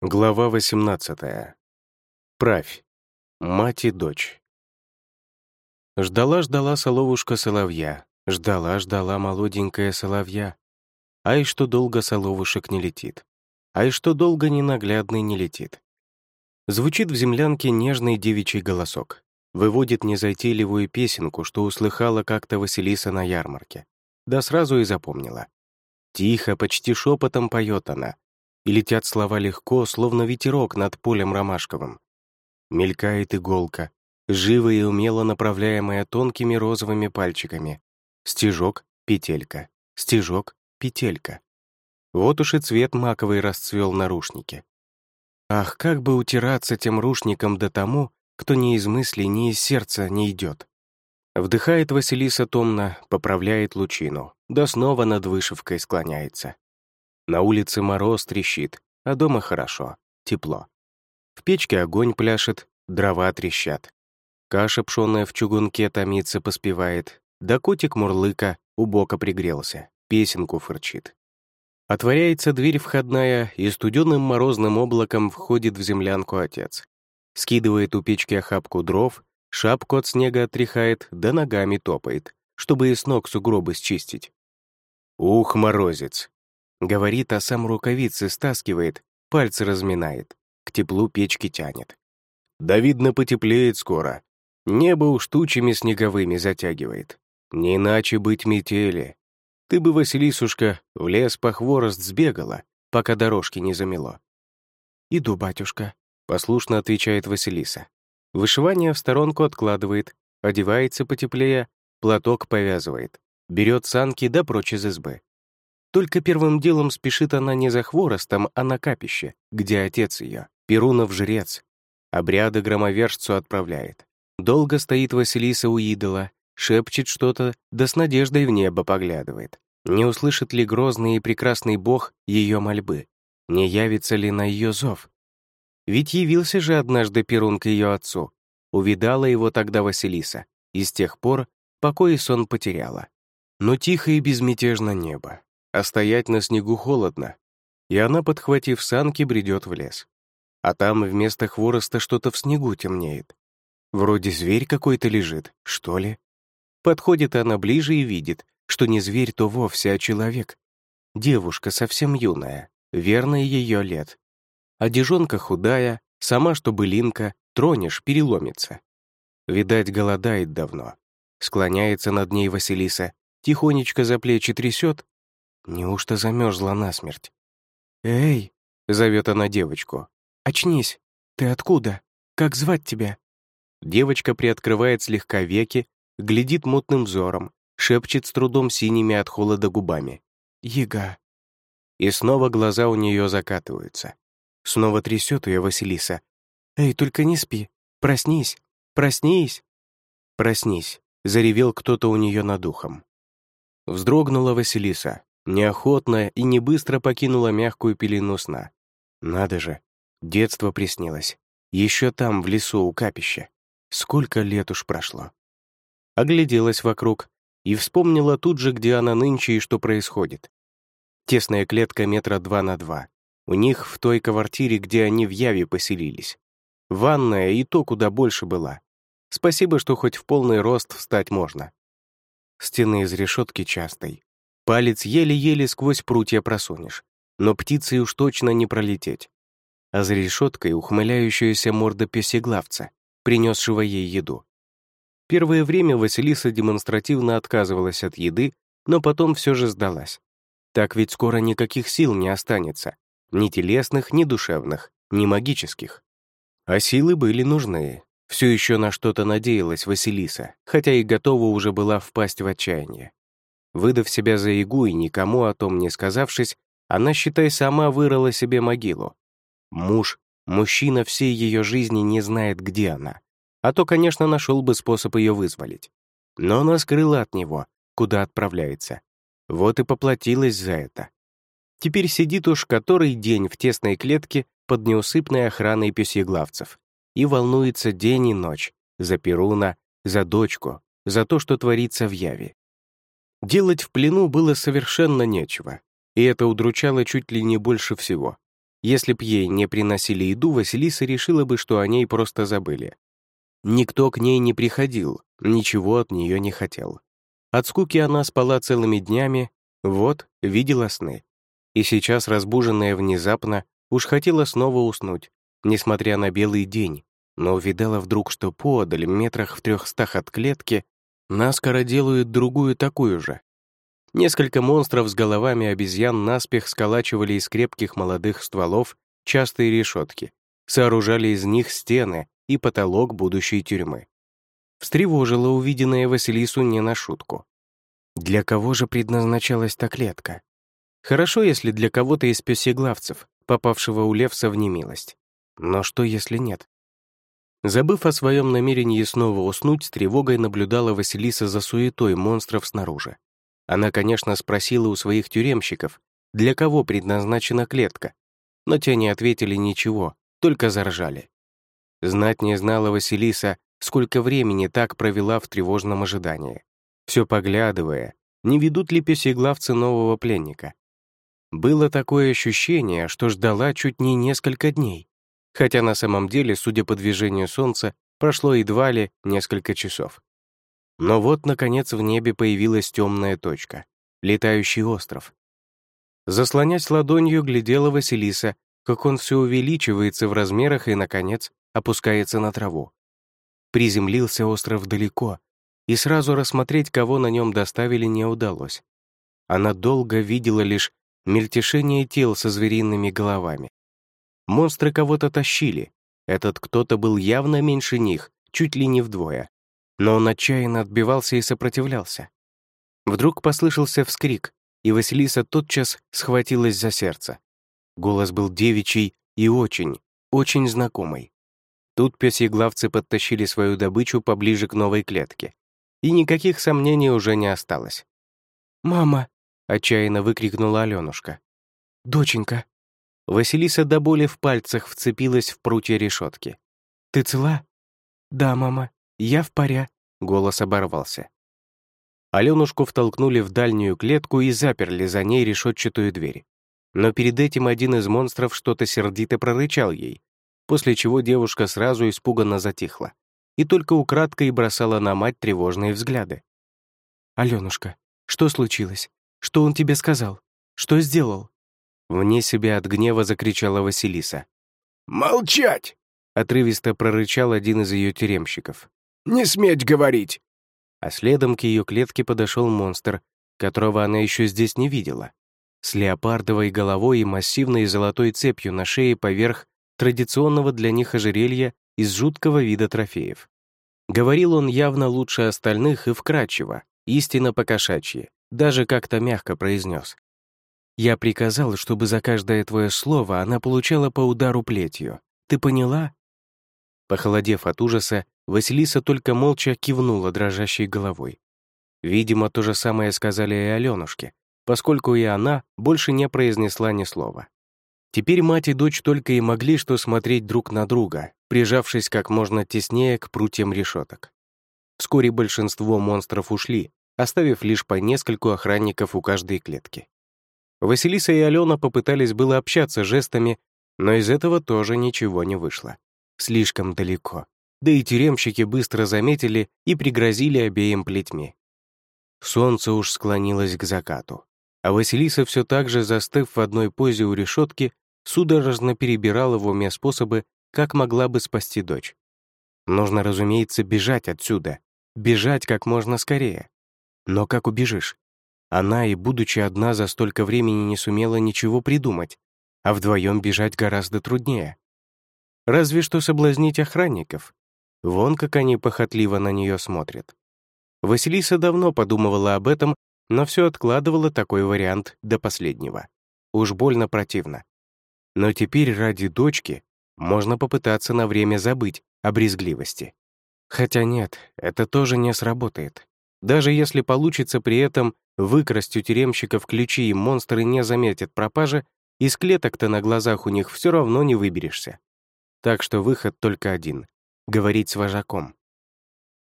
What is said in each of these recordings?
Глава 18. Правь. Мать и дочь. Ждала-ждала соловушка соловья, ждала-ждала молоденькая соловья. Ай, что долго соловушек не летит, ай, что долго ненаглядный не летит. Звучит в землянке нежный девичий голосок, выводит незатейливую песенку, что услыхала как-то Василиса на ярмарке. Да сразу и запомнила. Тихо, почти шепотом поет она — и летят слова легко, словно ветерок над полем ромашковым. Мелькает иголка, живо и умело направляемая тонкими розовыми пальчиками. Стежок, петелька, стежок, петелька. Вот уж и цвет маковый расцвел на рушнике. Ах, как бы утираться тем рушником до тому, кто ни из мыслей, ни из сердца не идет. Вдыхает Василиса томно, поправляет лучину, да снова над вышивкой склоняется. На улице мороз трещит, а дома хорошо, тепло. В печке огонь пляшет, дрова трещат. Каша пшёная в чугунке томится, поспевает, да котик Мурлыка у бока пригрелся, песенку фырчит. Отворяется дверь входная, и студенным морозным облаком входит в землянку отец. Скидывает у печки охапку дров, шапку от снега отряхает, да ногами топает, чтобы и с ног сугробы счистить. «Ух, морозец!» Говорит, а сам рукавицы стаскивает, пальцы разминает, к теплу печки тянет. Да видно, потеплеет скоро. Небо уж тучами снеговыми затягивает. Не иначе быть метели. Ты бы, Василисушка, в лес по хворост сбегала, пока дорожки не замело. «Иду, батюшка», — послушно отвечает Василиса. Вышивание в сторонку откладывает, одевается потеплее, платок повязывает, берет санки да прочь из избы. Только первым делом спешит она не за хворостом, а на капище, где отец ее, Перунов жрец. Обряды громовержцу отправляет. Долго стоит Василиса у идола, шепчет что-то, да с надеждой в небо поглядывает. Не услышит ли грозный и прекрасный бог ее мольбы? Не явится ли на ее зов? Ведь явился же однажды Перун к ее отцу. Увидала его тогда Василиса, и с тех пор покой и сон потеряла. Но тихо и безмятежно небо, а стоять на снегу холодно, и она, подхватив санки, бредет в лес. А там вместо хвороста что-то в снегу темнеет. Вроде зверь какой-то лежит, что ли? Подходит она ближе и видит, что не зверь, то вовсе, а человек. Девушка совсем юная, верно ее лет. Одежонка худая, сама что былинка, тронешь, переломится. Видать, голодает давно. Склоняется над ней Василиса, тихонечко за плечи трясет, Неужто замерзла насмерть? «Эй!» — зовет она девочку. «Очнись! Ты откуда? Как звать тебя?» Девочка приоткрывает слегка веки, глядит мутным взором, шепчет с трудом синими от холода губами. «Яга!» И снова глаза у нее закатываются. Снова трясет ее Василиса. «Эй, только не спи! Проснись! Проснись!» «Проснись!» — заревел кто-то у нее над ухом. Вздрогнула Василиса, неохотно и не быстро покинула мягкую пелену сна. Надо же, детство приснилось. Еще там, в лесу у капища. Сколько лет уж прошло. Огляделась вокруг и вспомнила тут же, где она нынче и что происходит. Тесная клетка метра два на два. У них в той квартире, где они в Яве поселились. Ванная и то куда больше была. Спасибо, что хоть в полный рост встать можно. Стены из решетки частой, Палец еле-еле сквозь прутья просунешь, но птицей уж точно не пролететь. А за решеткой ухмыляющаяся морда песеглавца, принесшего ей еду. Первое время Василиса демонстративно отказывалась от еды, но потом все же сдалась. Так ведь скоро никаких сил не останется, ни телесных, ни душевных, ни магических. А силы были нужны. Все еще на что-то надеялась Василиса, хотя и готова уже была впасть в отчаяние. Выдав себя за ягу и никому о том не сказавшись, она, считай, сама вырыла себе могилу. Муж, мужчина всей ее жизни не знает, где она. А то, конечно, нашел бы способ ее вызволить. Но она скрыла от него, куда отправляется. Вот и поплатилась за это. Теперь сидит уж который день в тесной клетке под неусыпной охраной пёсьеглавцев и волнуется день и ночь за Перуна, за дочку, за то, что творится в Яве. Делать в плену было совершенно нечего, и это удручало чуть ли не больше всего. Если б ей не приносили еду, Василиса решила бы, что о ней просто забыли. Никто к ней не приходил, ничего от нее не хотел. От скуки она спала целыми днями, вот, видела сны. И сейчас, разбуженная внезапно, уж хотела снова уснуть, несмотря на белый день, но увидала вдруг, что подаль, метрах в трехстах от клетки, наскоро делают другую такую же. Несколько монстров с головами обезьян наспех сколачивали из крепких молодых стволов частые решетки, сооружали из них стены и потолок будущей тюрьмы. Встревожило увиденное Василису не на шутку. Для кого же предназначалась та клетка? Хорошо, если для кого-то из пёсеглавцев, попавшего у Левса в немилость. Но что, если нет? Забыв о своем намерении снова уснуть, с тревогой наблюдала Василиса за суетой монстров снаружи. Она, конечно, спросила у своих тюремщиков, для кого предназначена клетка, но те не ответили ничего, только заржали. Знать не знала Василиса, сколько времени так провела в тревожном ожидании, все поглядывая, не ведут ли песеглавцы нового пленника. Было такое ощущение, что ждала чуть не несколько дней, хотя на самом деле, судя по движению солнца, прошло едва ли несколько часов. Но вот, наконец, в небе появилась темная точка — летающий остров. Заслонясь ладонью, глядела Василиса, как он все увеличивается в размерах и, наконец, опускается на траву. Приземлился остров далеко, и сразу рассмотреть, кого на нем доставили, не удалось. Она долго видела лишь мельтешение тел со звериными головами. Монстры кого-то тащили. Этот кто-то был явно меньше них, чуть ли не вдвое но он отчаянно отбивался и сопротивлялся. Вдруг послышался вскрик, и Василиса тотчас схватилась за сердце. Голос был девичий и очень, очень знакомый. Тут пёсьеглавцы подтащили свою добычу поближе к новой клетке, и никаких сомнений уже не осталось. «Мама!» — отчаянно выкрикнула Алёнушка. «Доченька!» Василиса до боли в пальцах вцепилась в прутья решетки. «Ты цела?» «Да, мама», «Я в паря», — голос оборвался. Аленушку втолкнули в дальнюю клетку и заперли за ней решетчатую дверь. Но перед этим один из монстров что-то сердито прорычал ей, после чего девушка сразу испуганно затихла и только украдкой бросала на мать тревожные взгляды. «Аленушка, что случилось? Что он тебе сказал? Что сделал?» Вне себя от гнева закричала Василиса. «Молчать!» — отрывисто прорычал один из ее тюремщиков. Не сметь говорить!» А следом к ее клетке подошел монстр, которого она еще здесь не видела, с леопардовой головой и массивной золотой цепью на шее поверх традиционного для них ожерелья из жуткого вида трофеев. Говорил он явно лучше остальных и вкрадчиво, истинно покошачьи, даже как-то мягко произнес. «Я приказал, чтобы за каждое твое слово она получала по удару плетью. Ты поняла?» Похолодев от ужаса, Василиса только молча кивнула дрожащей головой. Видимо, то же самое сказали и Алёнушке, поскольку и она больше не произнесла ни слова. Теперь мать и дочь только и могли что смотреть друг на друга, прижавшись как можно теснее к прутьям решеток. Вскоре большинство монстров ушли, оставив лишь по нескольку охранников у каждой клетки. Василиса и Алена попытались было общаться жестами, но из этого тоже ничего не вышло. Слишком далеко да и тюремщики быстро заметили и пригрозили обеим плетьми. Солнце уж склонилось к закату, а Василиса все так же, застыв в одной позе у решетки, судорожно перебирала в уме способы, как могла бы спасти дочь. Нужно, разумеется, бежать отсюда, бежать как можно скорее. Но как убежишь? Она и, будучи одна, за столько времени не сумела ничего придумать, а вдвоем бежать гораздо труднее. Разве что соблазнить охранников, Вон как они похотливо на нее смотрят. Василиса давно подумывала об этом, но все откладывала такой вариант до последнего. Уж больно противно. Но теперь ради дочки можно попытаться на время забыть о брезгливости. Хотя нет, это тоже не сработает. Даже если получится при этом выкрасть у тюремщиков ключи и монстры не заметят пропажи, из клеток-то на глазах у них все равно не выберешься. Так что выход только один говорить с вожаком.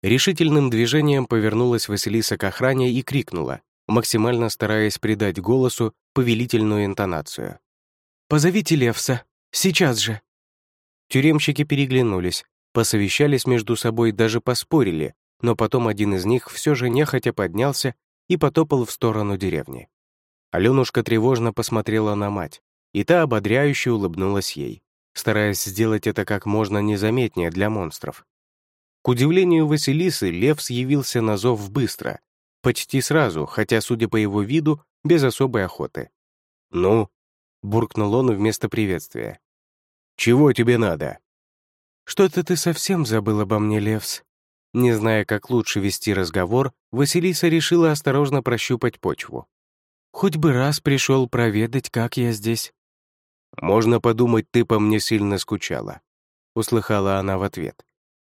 Решительным движением повернулась Василиса к охране и крикнула, максимально стараясь придать голосу повелительную интонацию. позовите Левса. Сейчас же!» Тюремщики переглянулись, посовещались между собой, даже поспорили, но потом один из них все же нехотя поднялся и потопал в сторону деревни. Аленушка тревожно посмотрела на мать, и та ободряюще улыбнулась ей, стараясь сделать это как можно незаметнее для монстров. К удивлению Василисы, Лев явился на зов быстро, почти сразу, хотя, судя по его виду, без особой охоты. «Ну?» — буркнул он вместо приветствия. «Чего тебе надо?» «Что-то ты совсем забыл обо мне, Левс». Не зная, как лучше вести разговор, Василиса решила осторожно прощупать почву. «Хоть бы раз пришел проведать, как я здесь». «Можно подумать, ты по мне сильно скучала», — услыхала она в ответ.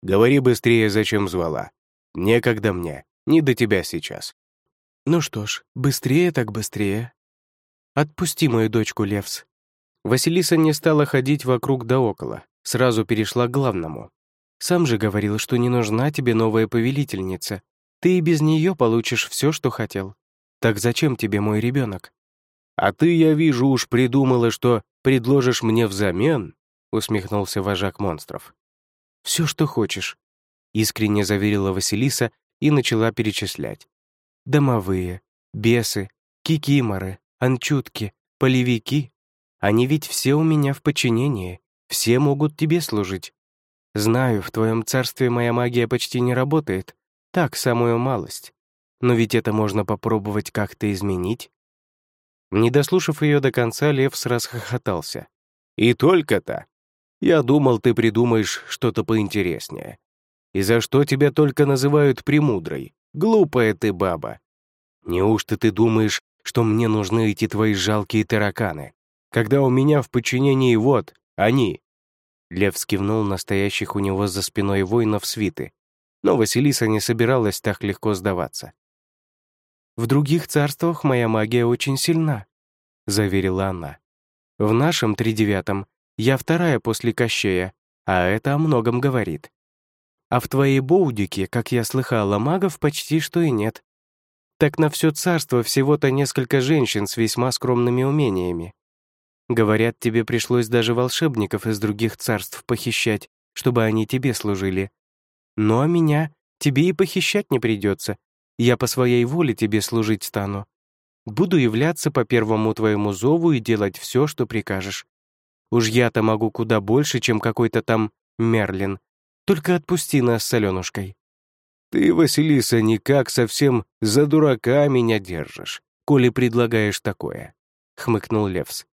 «Говори быстрее, зачем звала. Некогда мне, не до тебя сейчас». «Ну что ж, быстрее так быстрее. Отпусти мою дочку, Левс». Василиса не стала ходить вокруг да около, сразу перешла к главному. «Сам же говорил, что не нужна тебе новая повелительница. Ты и без нее получишь все, что хотел. Так зачем тебе мой ребенок? «А ты, я вижу, уж придумала, что предложишь мне взамен?» — усмехнулся вожак монстров. «Все, что хочешь», — искренне заверила Василиса и начала перечислять. «Домовые, бесы, кикиморы, анчутки, полевики. Они ведь все у меня в подчинении, все могут тебе служить. Знаю, в твоем царстве моя магия почти не работает, так, самую малость. Но ведь это можно попробовать как-то изменить. Не дослушав ее до конца, Левс расхохотался. «И только-то! Я думал, ты придумаешь что-то поинтереснее. И за что тебя только называют премудрой? Глупая ты баба! Неужто ты думаешь, что мне нужны эти твои жалкие тараканы, когда у меня в подчинении вот они?» Лев скивнул настоящих у него за спиной воинов свиты, но Василиса не собиралась так легко сдаваться. «В других царствах моя магия очень сильна», — заверила она. «В нашем тридевятом я вторая после Кощея, а это о многом говорит. А в твоей Боудике, как я слыхала, магов почти что и нет. Так на все царство всего-то несколько женщин с весьма скромными умениями. Говорят, тебе пришлось даже волшебников из других царств похищать, чтобы они тебе служили. А меня тебе и похищать не придется, я по своей воле тебе служить стану. Буду являться по первому твоему зову и делать все, что прикажешь. Уж я-то могу куда больше, чем какой-то там Мерлин. Только отпусти нас с Аленушкой». «Ты, Василиса, никак совсем за дурака меня держишь, коли предлагаешь такое», — хмыкнул Левс.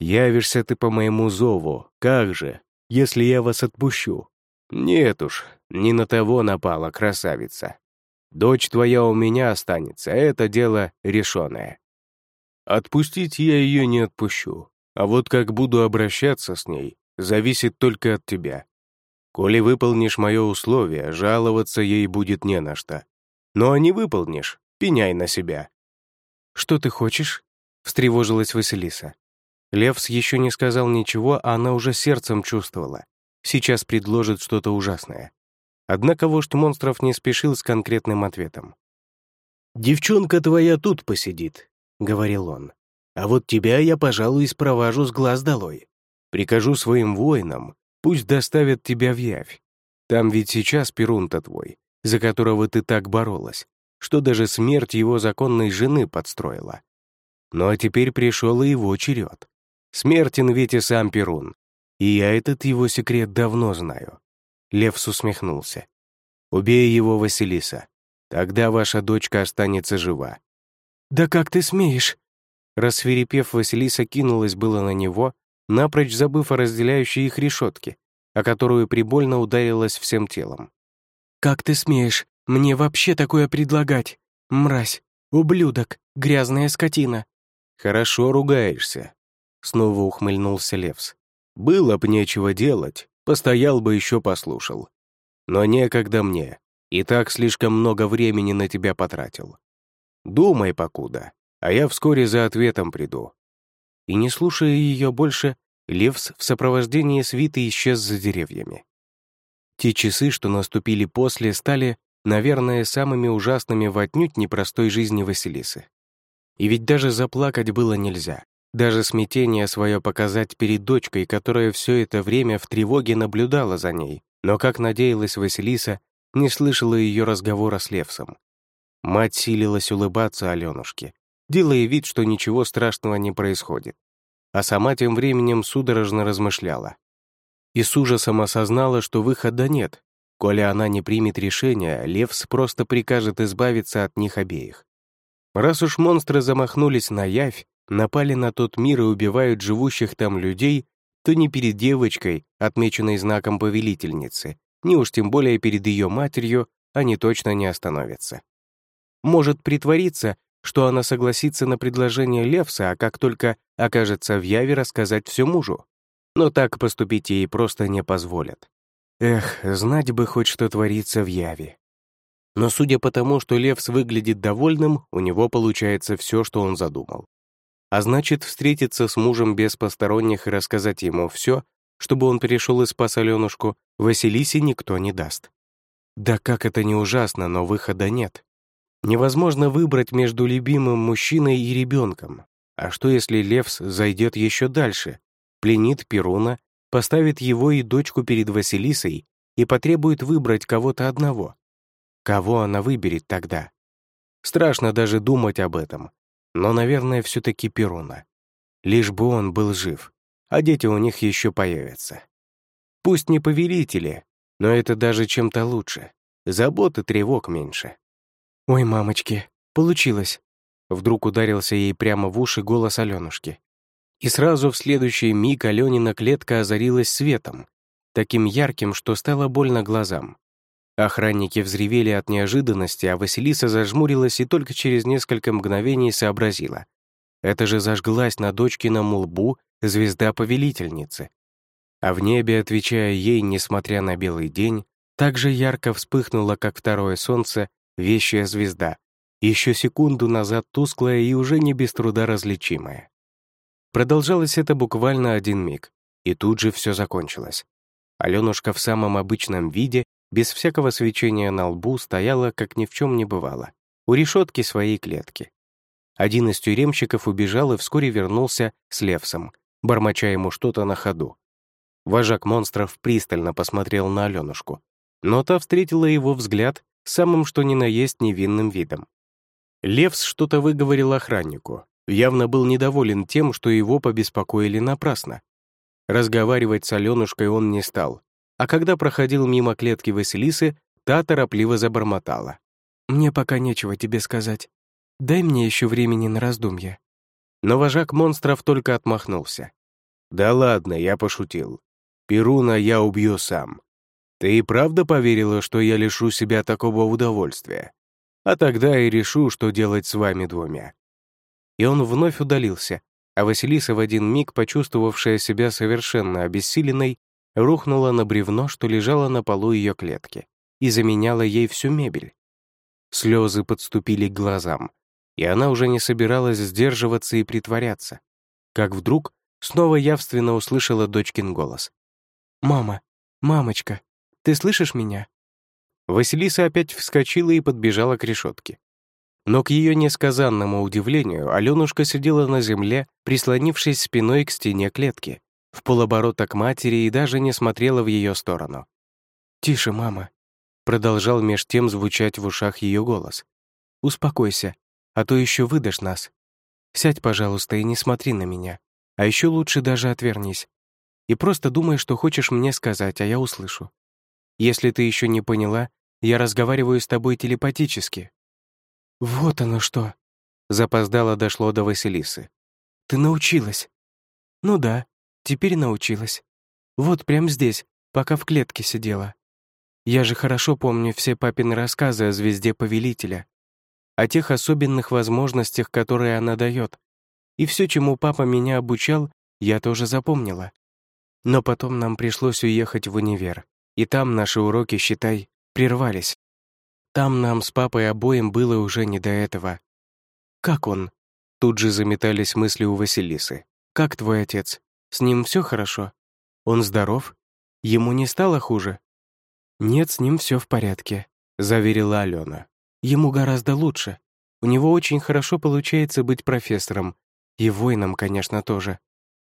«Явишься ты по моему зову, как же, если я вас отпущу? Нет уж, не на того напала красавица. Дочь твоя у меня останется, это дело решенное. Отпустить я ее не отпущу, а вот как буду обращаться с ней, зависит только от тебя. Коли выполнишь мое условие, жаловаться ей будет не на что. Но не выполнишь, пеняй на себя». «Что ты хочешь?» — встревожилась Василиса. Левс еще не сказал ничего, а она уже сердцем чувствовала. Сейчас предложит что-то ужасное. Однако вождь монстров не спешил с конкретным ответом. «Девчонка твоя тут посидит», — говорил он. «А вот тебя я, пожалуй, спровожу с глаз долой. Прикажу своим воинам, пусть доставят тебя в Явь. Там ведь сейчас Перун-то твой, за которого ты так боролась, что даже смерть его законной жены подстроила. Ну а теперь пришел и его черед. Смертен ведь и сам Перун, и я этот его секрет давно знаю. Левс усмехнулся. «Убей его, Василиса. Тогда ваша дочка останется жива». «Да как ты смеешь?» Рассверепев, Василиса кинулась было на него, напрочь забыв о разделяющей их решетке, о которую прибольно ударилась всем телом. «Как ты смеешь мне вообще такое предлагать? Мразь, ублюдок, грязная скотина!» «Хорошо ругаешься», — снова ухмыльнулся Левс. «Было б нечего делать, Постоял бы еще послушал. Но некогда мне. И так слишком много времени на тебя потратил. Думай покуда, а я вскоре за ответом приду». И не слушая ее больше, Левс в сопровождении свиты исчез за деревьями. Те часы, что наступили после, стали, наверное, самыми ужасными в отнюдь непростой жизни Василисы. И ведь даже заплакать было нельзя. Даже смятение свое показать перед дочкой, которая все это время в тревоге наблюдала за ней, но, как надеялась Василиса, не слышала ее разговора с Левсом. Мать силилась улыбаться Аленушке, делая вид, что ничего страшного не происходит. А сама тем временем судорожно размышляла. И с ужасом осознала, что выхода нет. Коли она не примет решения, Левс просто прикажет избавиться от них обеих. Раз уж монстры замахнулись на явь, напали на тот мир и убивают живущих там людей, то не перед девочкой, отмеченной знаком повелительницы, ни уж тем более перед ее матерью, они точно не остановятся. Может притвориться, что она согласится на предложение Левса, а как только окажется в Яве, рассказать все мужу. Но так поступить ей просто не позволят. Эх, знать бы хоть, что творится в Яве. Но судя по тому, что Левс выглядит довольным, у него получается все, что он задумал. А значит, встретиться с мужем без посторонних и рассказать ему все, чтобы он перешел и спас Аленушку, Василисе никто не даст. Да как это не ужасно, но выхода нет. Невозможно выбрать между любимым мужчиной и ребенком. А что, если Левс зайдет еще дальше, пленит Перуна, поставит его и дочку перед Василисой и потребует выбрать кого-то одного? Кого она выберет тогда? Страшно даже думать об этом, но, наверное, все-таки Перуна. Лишь бы он был жив, а дети у них еще появятся. Пусть не повелители, но это даже чем-то лучше. Забот и тревог меньше. «Ой, мамочки, получилось!» Вдруг ударился ей прямо в уши голос Аленушки. И сразу в следующий миг Аленина клетка озарилась светом, таким ярким, что стало больно глазам. Охранники взревели от неожиданности, а Василиса зажмурилась и только через несколько мгновений сообразила. Это же зажглась на дочкином лбу звезда повелительницы. А в небе, отвечая ей, несмотря на белый день, так же ярко вспыхнула, как второе солнце, вещая звезда, еще секунду назад тусклая и уже не без труда различимая. Продолжалось это буквально один миг, и тут же все закончилось. Аленушка в самом обычном виде, без всякого свечения на лбу, стояла, как ни в чем не бывало, у решетки своей клетки. Один из тюремщиков убежал и вскоре вернулся с Левсом, бормоча ему что-то на ходу. Вожак монстров пристально посмотрел на Аленушку, но та встретила его взгляд самым что ни на есть невинным видом. Левс что-то выговорил охраннику, явно был недоволен тем, что его побеспокоили напрасно. Разговаривать с Аленушкой он не стал, а когда проходил мимо клетки Василисы, та торопливо забормотала. «Мне пока нечего тебе сказать. Дай мне еще времени на раздумье». Но вожак монстров только отмахнулся. «Да ладно, я пошутил. Перуна я убью сам. Ты и правда поверила, что я лишу себя такого удовольствия? А тогда и решу, что делать с вами двумя». И он вновь удалился, а Василиса в один миг, почувствовавшая себя совершенно обессиленной, рухнула на бревно, что лежало на полу ее клетки, и заменяла ей всю мебель. Слезы подступили к глазам, и она уже не собиралась сдерживаться и притворяться. Как вдруг снова явственно услышала дочкин голос. «Мама, мамочка, ты слышишь меня?» Василиса опять вскочила и подбежала к решетке. Но к ее несказанному удивлению Аленушка сидела на земле, прислонившись спиной к стене клетки, в полоборота к матери и даже не смотрела в ее сторону. «Тише, мама», — продолжал меж тем звучать в ушах ее голос. «Успокойся, а то еще выдашь нас. Сядь, пожалуйста, и не смотри на меня. А еще лучше даже отвернись. И просто думай, что хочешь мне сказать, а я услышу. Если ты еще не поняла, я разговариваю с тобой телепатически». «Вот оно что!» Запоздало дошло до Василисы. «Ты научилась?» «Ну да, теперь научилась. Вот прямо здесь, пока в клетке сидела. Я же хорошо помню все папины рассказы о звезде Повелителя, о тех особенных возможностях, которые она дает. И все, чему папа меня обучал, я тоже запомнила. Но потом нам пришлось уехать в универ, и там наши уроки, считай, прервались. Там нам с папой обоим было уже не до этого. «Как он?» Тут же заметались мысли у Василисы. «Как твой отец? С ним все хорошо? Он здоров? Ему не стало хуже?» «Нет, с ним все в порядке», — заверила Алена. «Ему гораздо лучше. У него очень хорошо получается быть профессором. И воином, конечно, тоже.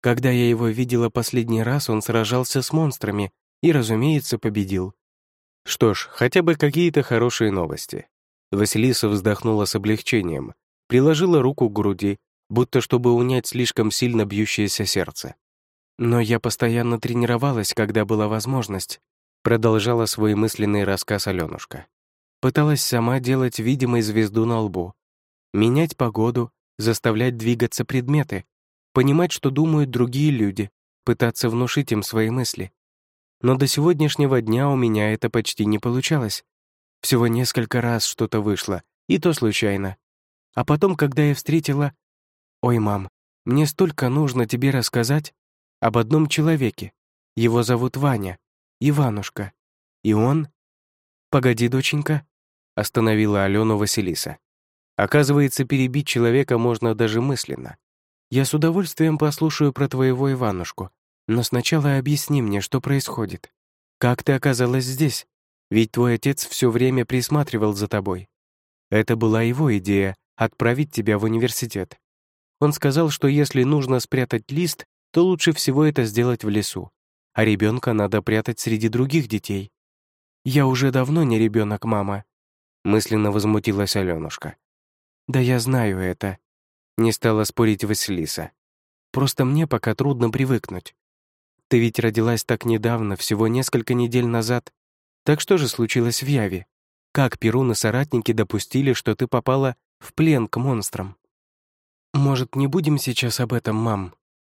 Когда я его видела последний раз, он сражался с монстрами и, разумеется, победил. Что ж, хотя бы какие-то хорошие новости. Василиса вздохнула с облегчением, приложила руку к груди, будто чтобы унять слишком сильно бьющееся сердце. Но я постоянно тренировалась, когда была возможность, продолжала свой мысленный рассказ Алёнушка. Пыталась сама делать видимой звезду на лбу, менять погоду, заставлять двигаться предметы, понимать, что думают другие люди, пытаться внушить им свои мысли. Но до сегодняшнего дня у меня это почти не получалось. Всего несколько раз что-то вышло, и то случайно. А потом, когда я встретила... «Ой, мам, мне столько нужно тебе рассказать об одном человеке. Его зовут Ваня, Иванушка. И он...» «Погоди, доченька», — остановила Алену Василиса. «Оказывается, перебить человека можно даже мысленно. Я с удовольствием послушаю про твоего Иванушку, но сначала объясни мне, что происходит. Как ты оказалась здесь? Ведь твой отец все время присматривал за тобой. Это была его идея — отправить тебя в университет. Он сказал, что если нужно спрятать лист, то лучше всего это сделать в лесу, а ребенка надо прятать среди других детей. «Я уже давно не ребенок, мама», — мысленно возмутилась Аленушка. «Да я знаю это», — не стала спорить Василиса. «Просто мне пока трудно привыкнуть. Ты ведь родилась так недавно, всего несколько недель назад. Так что же случилось в Яве? Как Перун и соратники допустили, что ты попала в плен к монстрам? Может, не будем сейчас об этом, мам?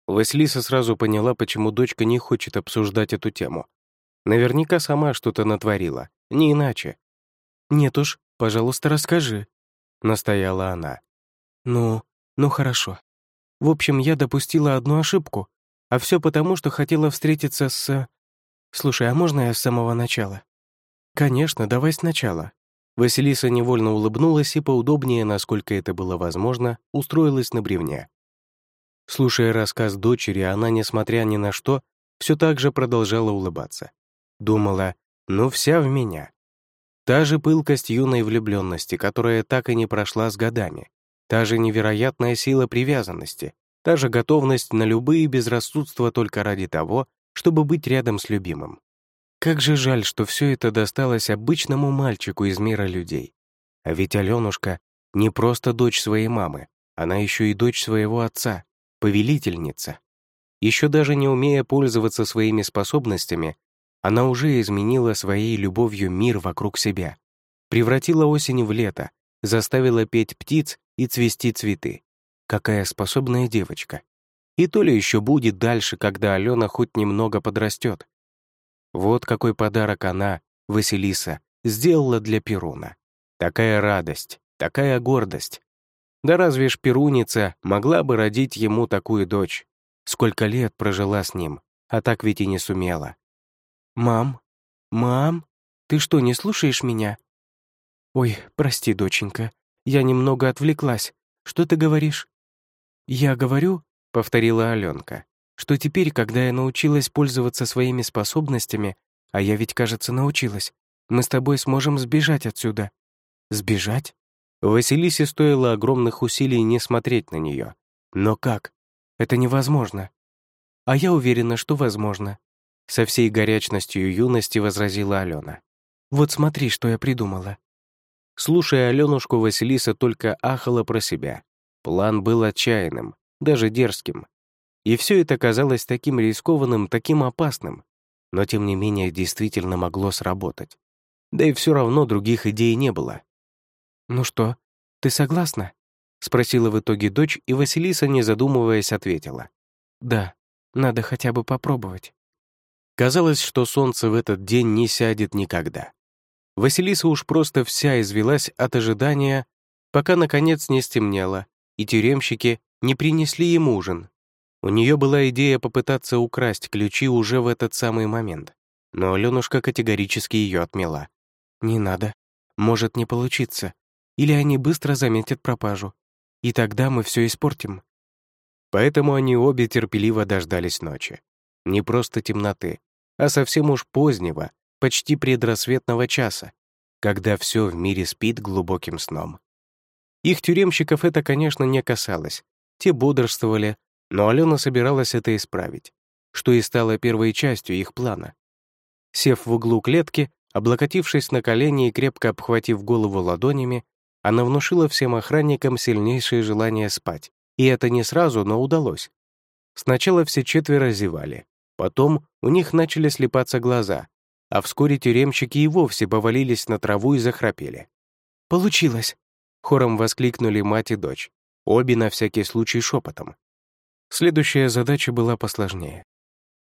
Василиса сразу поняла, почему дочка не хочет обсуждать эту тему. Наверняка сама что-то натворила, не иначе. «Нет уж, пожалуйста, расскажи», — настояла она. «Ну, ну хорошо. В общем, я допустила одну ошибку, а все потому, что хотела встретиться с... Слушай, а можно я с самого начала? Конечно, давай сначала. Василиса невольно улыбнулась и поудобнее, насколько это было возможно, устроилась на бревне. Слушая рассказ дочери, она, несмотря ни на что, все так же продолжала улыбаться. Думала, ну вся в меня. Та же пылкость юной влюбленности, которая так и не прошла с годами, та же невероятная сила привязанности, Та же готовность на любые безрассудства только ради того, чтобы быть рядом с любимым. Как же жаль, что все это досталось обычному мальчику из мира людей. А ведь Аленушка не просто дочь своей мамы, она еще и дочь своего отца, повелительница. Еще даже не умея пользоваться своими способностями, она уже изменила своей любовью мир вокруг себя, превратила осень в лето, заставила петь птиц и цвести цветы. Какая способная девочка. И то ли еще будет дальше, когда Алена хоть немного подрастет. Вот какой подарок она, Василиса, сделала для Перуна. Такая радость, такая гордость. Да разве ж Перуница могла бы родить ему такую дочь? Сколько лет прожила с ним, а так ведь и не сумела. «Мам, мам, ты что, не слушаешь меня?» «Ой, прости, доченька, я немного отвлеклась. Что ты говоришь?» «Я говорю», — повторила Аленка, «что теперь, когда я научилась пользоваться своими способностями, а я ведь, кажется, научилась, мы с тобой сможем сбежать отсюда». «Сбежать?» Василисе стоило огромных усилий не смотреть на нее. «Но как? Это невозможно». «А я уверена, что возможно», — со всей горячностью юности возразила Алена. «Вот смотри, что я придумала». Слушая Аленушку, Василиса только ахала про себя. План был отчаянным, даже дерзким. И все это казалось таким рискованным, таким опасным, но тем не менее действительно могло сработать. Да и все равно других идей не было. «Ну что, ты согласна?» — спросила в итоге дочь, и Василиса, не задумываясь, ответила. «Да, надо хотя бы попробовать». Казалось, что солнце в этот день не сядет никогда. Василиса уж просто вся извелась от ожидания, пока, наконец, не стемнело, и тюремщики не принесли им ужин. У нее была идея попытаться украсть ключи уже в этот самый момент, но Аленушка категорически ее отмела. «Не надо. Может не получиться. Или они быстро заметят пропажу. И тогда мы все испортим». Поэтому они обе терпеливо дождались ночи. Не просто темноты, а совсем уж позднего, почти предрассветного часа, когда все в мире спит глубоким сном. Их тюремщиков это, конечно, не касалось. те бодрствовали, но Алена собиралась это исправить, что и стало первой частью их плана. Сев в углу клетки, облокотившись на колени и крепко обхватив голову ладонями, она внушила всем охранникам сильнейшее желание спать. И это не сразу, но удалось. Сначала все четверо зевали, потом у них начали слепаться глаза, а вскоре тюремщики и вовсе повалились на траву и захрапели. «Получилось!» — хором воскликнули мать и дочь, обе на всякий случай шепотом. Следующая задача была посложнее.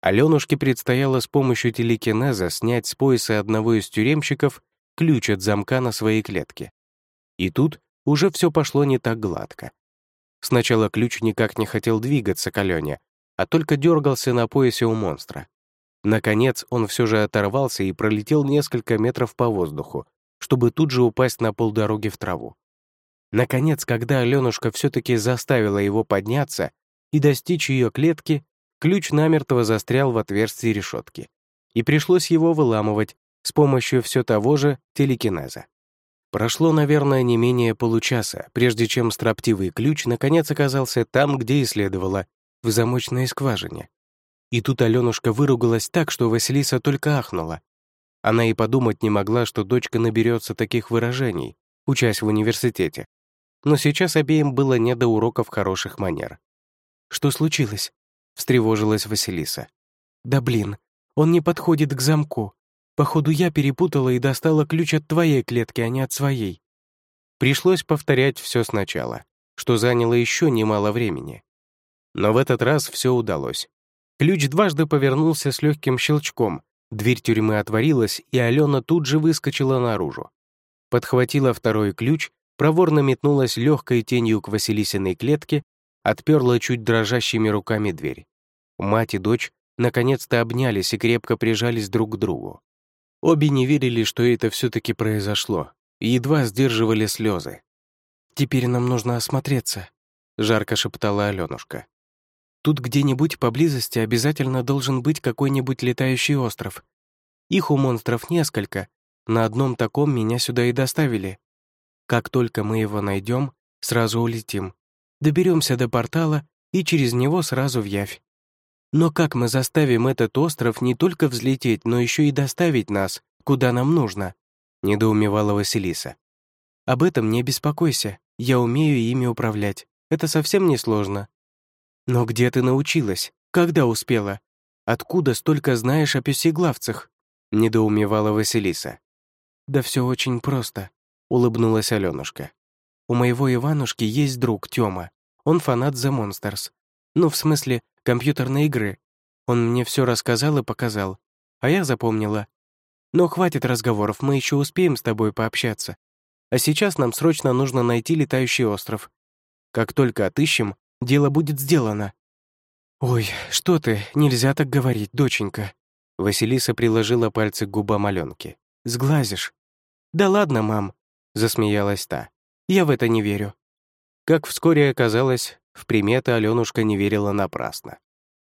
Аленушке предстояло с помощью телекинеза снять с пояса одного из тюремщиков ключ от замка на своей клетке. И тут уже все пошло не так гладко. Сначала ключ никак не хотел двигаться к Алене, а только дергался на поясе у монстра. Наконец он все же оторвался и пролетел несколько метров по воздуху, чтобы тут же упасть на полдороги в траву. Наконец, когда Аленушка все-таки заставила его подняться и достичь ее клетки, ключ намертво застрял в отверстии решетки, и пришлось его выламывать с помощью все того же телекинеза. Прошло, наверное, не менее получаса, прежде чем строптивый ключ наконец оказался там, где и следовало, в замочной скважине. И тут Аленушка выругалась так, что Василиса только ахнула. Она и подумать не могла, что дочка наберется таких выражений, учась в университете. Но сейчас обеим было не до уроков хороших манер. «Что случилось?» — встревожилась Василиса. «Да блин, он не подходит к замку. Походу, я перепутала и достала ключ от твоей клетки, а не от своей». Пришлось повторять все сначала, что заняло еще немало времени. Но в этот раз все удалось. Ключ дважды повернулся с легким щелчком, дверь тюрьмы отворилась, и Алена тут же выскочила наружу. Подхватила второй ключ, проворно метнулась легкой тенью к Василисиной клетке, отперла чуть дрожащими руками дверь. Мать и дочь наконец-то обнялись и крепко прижались друг к другу. Обе не верили, что это все-таки произошло, и едва сдерживали слезы. «Теперь нам нужно осмотреться», — жарко шептала Аленушка. «Тут где-нибудь поблизости обязательно должен быть какой-нибудь летающий остров. Их у монстров несколько. На одном таком меня сюда и доставили. Как только мы его найдем, сразу улетим. Доберемся до портала и через него сразу в Явь. Но как мы заставим этот остров не только взлететь, но еще и доставить нас, куда нам нужно?» — недоумевала Василиса. «Об этом не беспокойся, я умею ими управлять. Это совсем не сложно». «Но где ты научилась? Когда успела? Откуда столько знаешь о песеглавцах?» — недоумевала Василиса. «Да все очень просто», — улыбнулась Аленушка. «У моего Иванушки есть друг Тёма. Он фанат The Monsters. Ну, в смысле, компьютерной игры. Он мне все рассказал и показал, а я запомнила. Но хватит разговоров, мы еще успеем с тобой пообщаться. А сейчас нам срочно нужно найти летающий остров. Как только отыщем, дело будет сделано. «Ой, что ты, нельзя так говорить, доченька». Василиса приложила пальцы к губам Аленки. «Сглазишь». «Да ладно, мам», — засмеялась та. «Я в это не верю». Как вскоре оказалось, в приметы Аленушка не верила напрасно.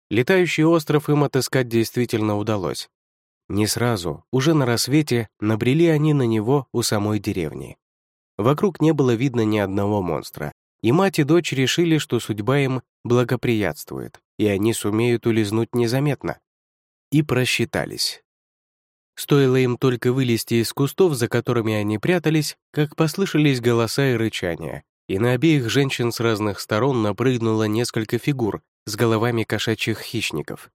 Летающий остров им отыскать действительно удалось. Не сразу, уже на рассвете, набрели они на него у самой деревни. Вокруг не было видно ни одного монстра, и мать и дочь решили, что судьба им благоприятствует, и они сумеют улизнуть незаметно. И просчитались. Стоило им только вылезти из кустов, за которыми они прятались, как послышались голоса и рычания, и на обеих женщин с разных сторон напрыгнуло несколько фигур с головами кошачьих хищников.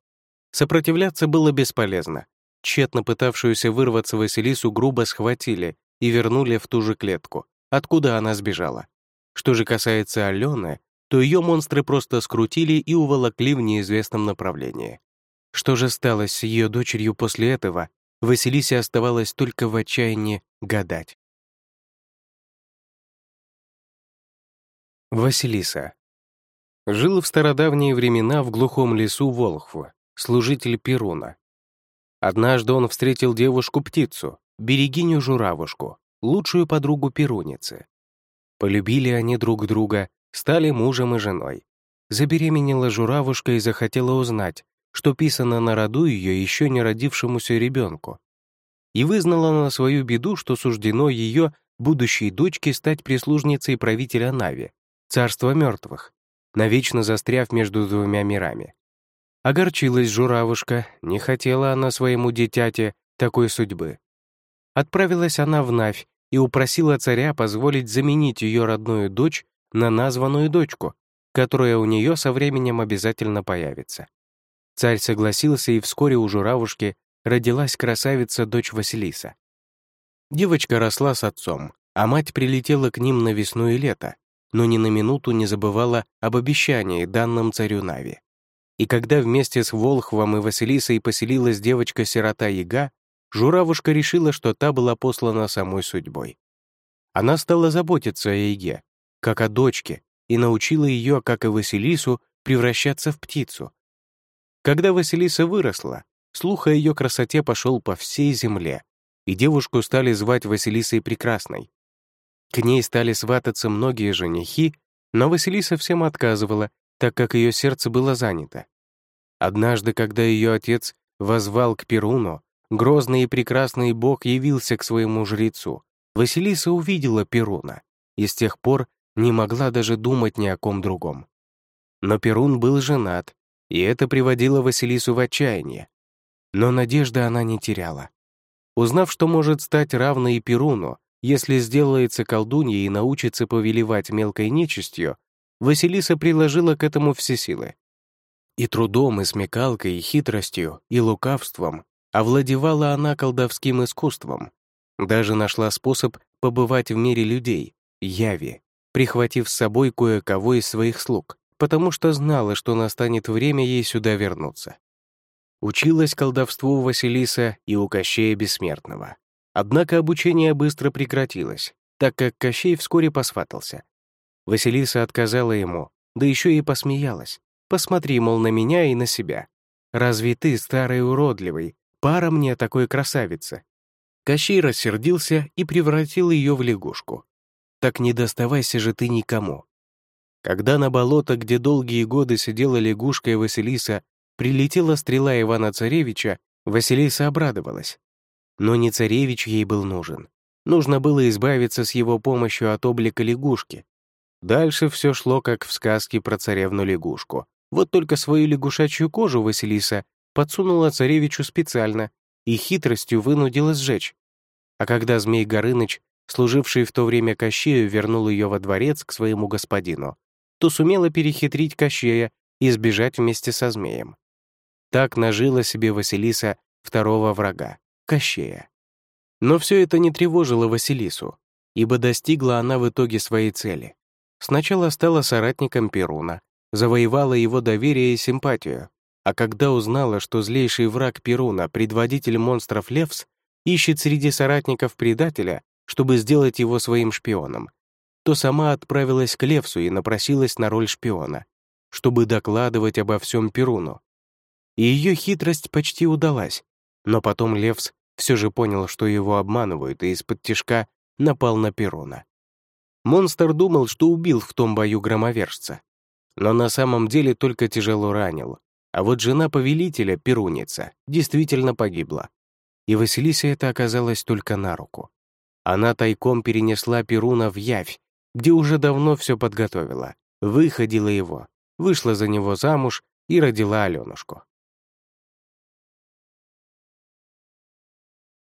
Сопротивляться было бесполезно. Тщетно пытавшуюся вырваться Василису грубо схватили и вернули в ту же клетку, откуда она сбежала. Что же касается Алены, то ее монстры просто скрутили и уволокли в неизвестном направлении. Что же стало с ее дочерью после этого, Василисе оставалось только в отчаянии гадать. Василиса. Жил в стародавние времена в глухом лесу Волхва, служитель Перуна. Однажды он встретил девушку-птицу, берегиню-журавушку, лучшую подругу Перуницы. Полюбили они друг друга, стали мужем и женой. Забеременела журавушка и захотела узнать, что писано на роду ее еще не родившемуся ребенку. И вызнала на свою беду, что суждено ее будущей дочке стать прислужницей правителя Нави, царство мертвых. навечно застряв между двумя мирами. Огорчилась журавушка, не хотела она своему дитяте такой судьбы. Отправилась она в Навь и упросила царя позволить заменить ее родную дочь на названную дочку, которая у нее со временем обязательно появится. Царь согласился, и вскоре у журавушки родилась красавица дочь Василиса. Девочка росла с отцом, а мать прилетела к ним на весну и лето, но ни на минуту не забывала об обещании, данном царю Нави. И когда вместе с Волхвом и Василисой поселилась девочка-сирота Яга, журавушка решила, что та была послана самой судьбой. Она стала заботиться о Яге, как о дочке, и научила ее, как и Василису, превращаться в птицу. Когда Василиса выросла, слух о ее красоте пошел по всей земле, и девушку стали звать Василисой Прекрасной. К ней стали свататься многие женихи, но Василиса всем отказывала, так как ее сердце было занято. Однажды, когда ее отец возвал к Перуну, грозный и прекрасный бог явился к своему жрецу. Василиса увидела Перуна и с тех пор не могла даже думать ни о ком другом. Но Перун был женат, и это приводило Василису в отчаяние. Но надежды она не теряла. Узнав, что может стать равной Перуну, если сделается колдуньей и научится повелевать мелкой нечистью, Василиса приложила к этому все силы. И трудом, и смекалкой, и хитростью, и лукавством овладевала она колдовским искусством. Даже нашла способ побывать в мире людей, яви, прихватив с собой кое-кого из своих слуг, потому что знала, что настанет время ей сюда вернуться. Училась колдовству Василиса и у Кощея Бессмертного. Однако обучение быстро прекратилось, так как Кощей вскоре посватался. Василиса отказала ему, да еще и посмеялась. «Посмотри, мол, на меня и на себя. Разве ты, старый уродливый, пара мне такой красавицы?» Кощей рассердился и превратил ее в лягушку так не доставайся же ты никому. Когда на болото, где долгие годы сидела лягушка Василиса, прилетела стрела Ивана-Царевича, Василиса обрадовалась. Но не царевич ей был нужен. Нужно было избавиться с его помощью от облика лягушки. Дальше все шло, как в сказке про царевну-лягушку. Вот только свою лягушачью кожу Василиса подсунула царевичу специально и хитростью вынудила сжечь. А когда Змей Горыныч служивший в то время Кощею, вернул ее во дворец к своему господину, то сумела перехитрить Кощея и сбежать вместе со змеем. Так нажила себе Василиса второго врага — Кощея. Но все это не тревожило Василису, ибо достигла она в итоге своей цели. Сначала стала соратником Перуна, завоевала его доверие и симпатию, а когда узнала, что злейший враг Перуна, предводитель монстров Левс, ищет среди соратников предателя, чтобы сделать его своим шпионом, то сама отправилась к Левсу и напросилась на роль шпиона, чтобы докладывать обо всем Перуну. И ее хитрость почти удалась, но потом Левс все же понял, что его обманывают, и из-под тишка напал на Перуна. Монстр думал, что убил в том бою громовержца, но на самом деле только тяжело ранил, а вот жена повелителя, Перуница, действительно погибла. И Василисе это оказалось только на руку. Она тайком перенесла Перуна в Явь, где уже давно все подготовила, выходила его, вышла за него замуж и родила Аленушку.